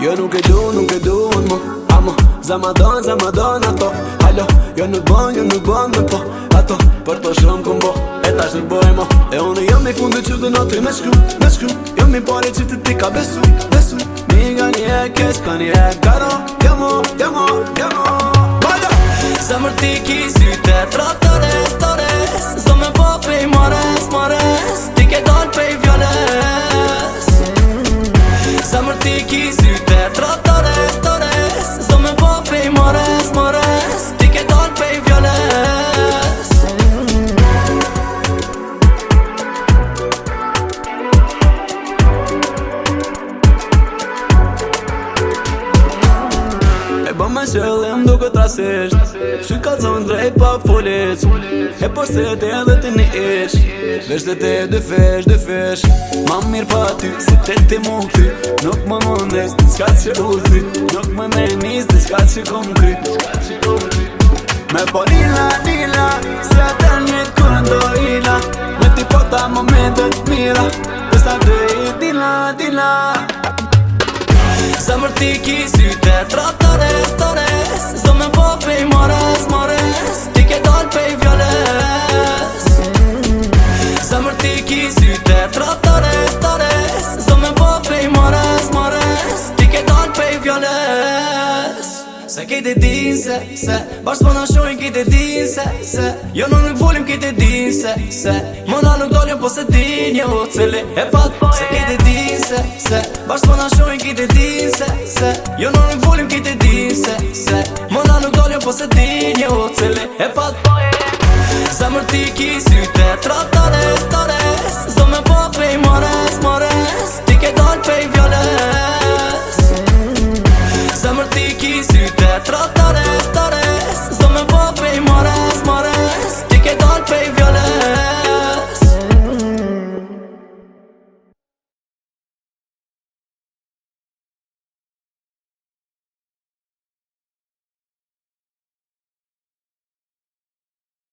Jo nuk e du, nuk e du unë mu Amo, za ma don, za ma don ato Halo, jo nuk bon, jo nuk bon në po Ato, për të shumë këm bo E ta shumë bo e mo E unë jam i fundë që dë notri me shkru, me shkru Jam i pare që të ti ka besu, besu Mi nga një e kes, ka një e karo Jamo, jamo, jamo Bajdo! Zemër ti ki si të trotore, stores Zemër ti ki si të trotore, stores ti ki sy të trotore të me sëllim duke trasisht Sy ka zonë drejt pa folic E po se te edhe ti një ish Vesh dhe te dy fesh, dy fesh Ma mirë pa ty, se te ti mu ty Nuk më mundes, në shka që u zi Nuk më me njës, në shka që kom kry Me po nila, nila Se atë një të kërën do ila Me ti po ta momentet mira Dhe sa dhe i dila, dila Sa mërti ki si te trata trotores, tores Zdo me po pej mores, mores Ti ke dal pej vjoles Se ke ti din se, se Bash s'po në shojn ke ti din se, se Jo në nuk volim ke ti din se, se Më në nuk dolim po se din jo cili E pat po se ke ti din se, se Bash s'po në shojn ke ti din se, se Jo në nuk volim ke ti din se, se Më në nuk dolim po se din jo cili E pat po e Zemër ti ki syte trotores fjales Zemër ti ki të trata